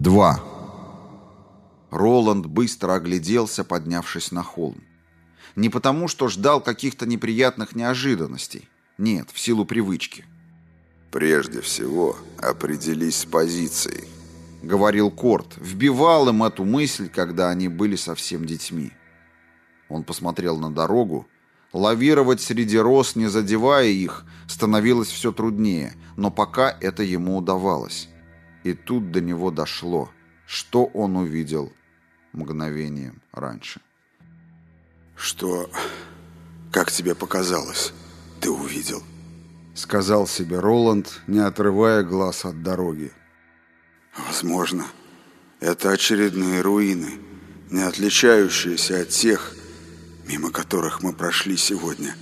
Два. Роланд быстро огляделся, поднявшись на холм. Не потому, что ждал каких-то неприятных неожиданностей. Нет, в силу привычки. «Прежде всего, определись с позицией», — говорил Корт. Вбивал им эту мысль, когда они были совсем детьми. Он посмотрел на дорогу. Лавировать среди роз, не задевая их, становилось все труднее, но пока это ему удавалось. И тут до него дошло, что он увидел мгновением раньше. «Что, как тебе показалось, ты увидел?» Сказал себе Роланд, не отрывая глаз от дороги. «Возможно, это очередные руины, не отличающиеся от тех, мимо которых мы прошли сегодня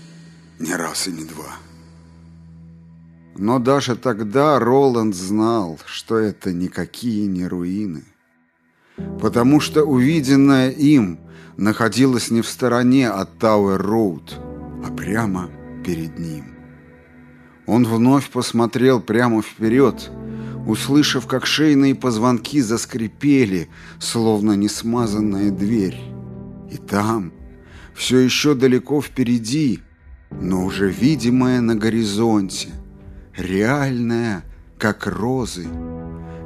не раз и не два». Но даже тогда Роланд знал, что это никакие не руины. Потому что увиденное им находилось не в стороне от Тауэр-Роуд, а прямо перед ним. Он вновь посмотрел прямо вперед, услышав, как шейные позвонки заскрипели, словно несмазанная дверь. И там, все еще далеко впереди, но уже видимое на горизонте, реальная, как розы,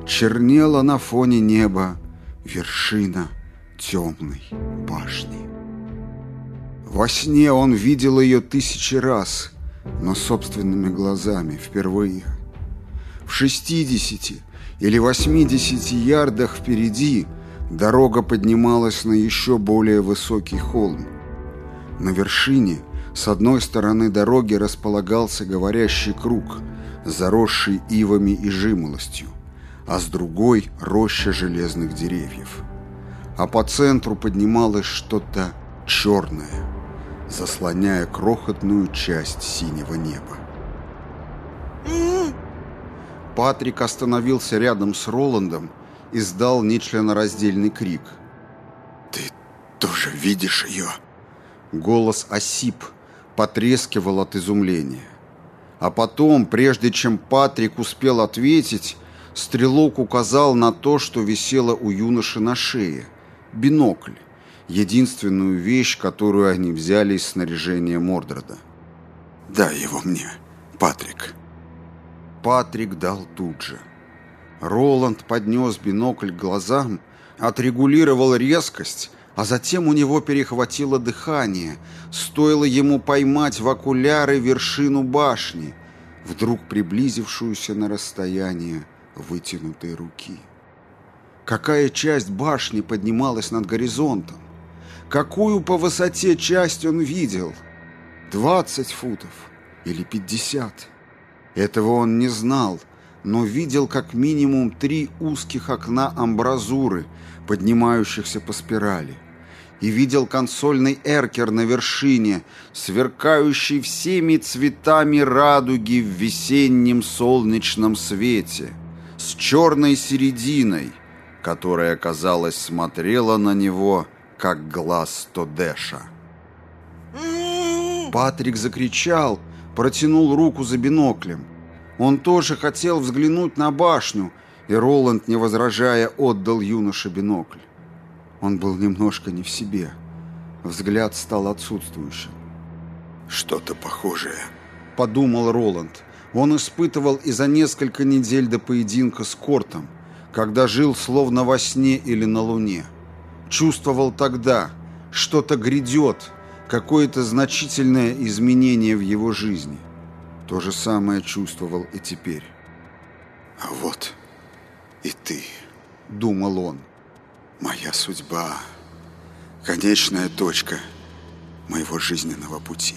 чернела на фоне неба вершина темной башни. Во сне он видел ее тысячи раз, но собственными глазами впервые. В шестидесяти или восьмидесяти ярдах впереди дорога поднималась на еще более высокий холм. На вершине с одной стороны дороги располагался говорящий круг – заросший ивами и жимолостью, а с другой — роща железных деревьев. А по центру поднималось что-то черное, заслоняя крохотную часть синего неба. Патрик остановился рядом с Роландом и сдал нечленораздельный крик. «Ты тоже видишь ее?» Голос осип, потрескивал от изумления. А потом, прежде чем Патрик успел ответить, стрелок указал на то, что висело у юноши на шее. Бинокль. Единственную вещь, которую они взяли из снаряжения Мордреда. «Дай его мне, Патрик». Патрик дал тут же. Роланд поднес бинокль к глазам, отрегулировал резкость, а затем у него перехватило дыхание, стоило ему поймать в окуляры вершину башни, вдруг приблизившуюся на расстояние вытянутой руки. Какая часть башни поднималась над горизонтом? Какую по высоте часть он видел? Двадцать футов или пятьдесят? Этого он не знал, но видел как минимум три узких окна амбразуры, поднимающихся по спирали и видел консольный эркер на вершине, сверкающий всеми цветами радуги в весеннем солнечном свете, с черной серединой, которая, казалось, смотрела на него, как глаз Тодеша. Патрик закричал, протянул руку за биноклем. Он тоже хотел взглянуть на башню, и Роланд, не возражая, отдал юноше бинокль. Он был немножко не в себе. Взгляд стал отсутствующим. «Что-то похожее», — подумал Роланд. Он испытывал и за несколько недель до поединка с Кортом, когда жил словно во сне или на луне. Чувствовал тогда, что-то грядет, какое-то значительное изменение в его жизни. То же самое чувствовал и теперь. «А вот и ты», — думал он. Моя судьба — конечная точка моего жизненного пути.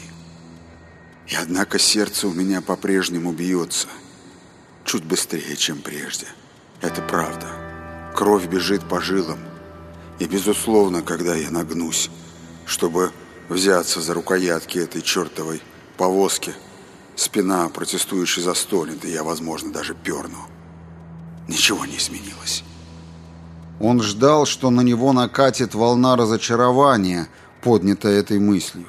И однако сердце у меня по-прежнему бьется. Чуть быстрее, чем прежде. Это правда. Кровь бежит по жилам. И, безусловно, когда я нагнусь, чтобы взяться за рукоятки этой чертовой повозки, спина протестующей застонет, и я, возможно, даже перну. Ничего не изменилось. Он ждал, что на него накатит волна разочарования, поднятая этой мыслью.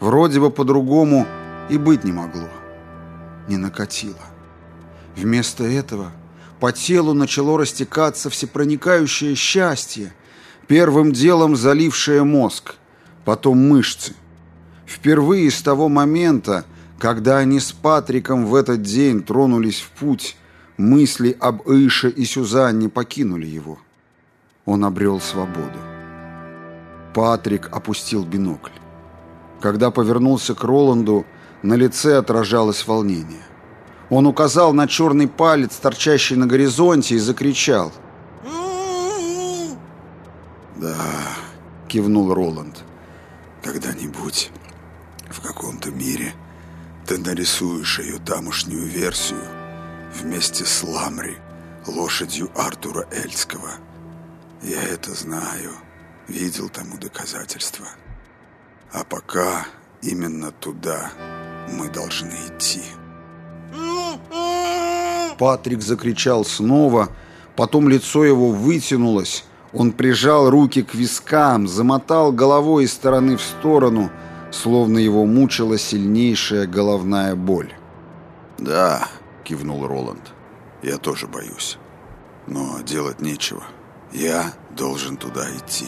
Вроде бы по-другому и быть не могло. Не накатило. Вместо этого По телу начало растекаться всепроникающее счастье, первым делом залившее мозг, потом мышцы. Впервые с того момента, когда они с Патриком в этот день тронулись в путь, мысли об Ише и Сюзанне покинули его. Он обрел свободу. Патрик опустил бинокль. Когда повернулся к Роланду, на лице отражалось волнение. Он указал на черный палец, торчащий на горизонте, и закричал. «Да», — кивнул Роланд, — «когда-нибудь в каком-то мире ты нарисуешь ее тамошнюю версию вместе с Ламри, лошадью Артура Эльского. Я это знаю, видел тому доказательства. А пока именно туда мы должны идти». Патрик закричал снова, потом лицо его вытянулось, он прижал руки к вискам, замотал головой из стороны в сторону, словно его мучила сильнейшая головная боль. «Да», — кивнул Роланд, — «я тоже боюсь. Но делать нечего. Я должен туда идти.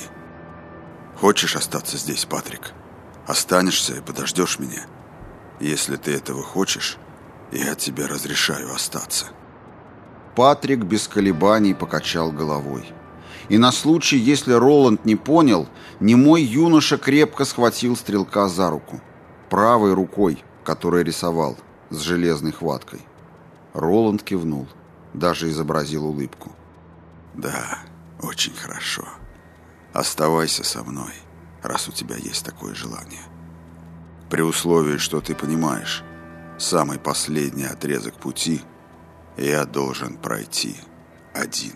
Хочешь остаться здесь, Патрик? Останешься и подождешь меня? Если ты этого хочешь, я тебе разрешаю остаться». Патрик без колебаний покачал головой. И на случай, если Роланд не понял, немой юноша крепко схватил стрелка за руку. Правой рукой, которой рисовал, с железной хваткой. Роланд кивнул, даже изобразил улыбку. «Да, очень хорошо. Оставайся со мной, раз у тебя есть такое желание. При условии, что ты понимаешь, самый последний отрезок пути – я должен пройти один.